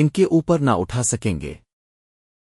ان کے اوپر نہ اٹھا سکیں گے۔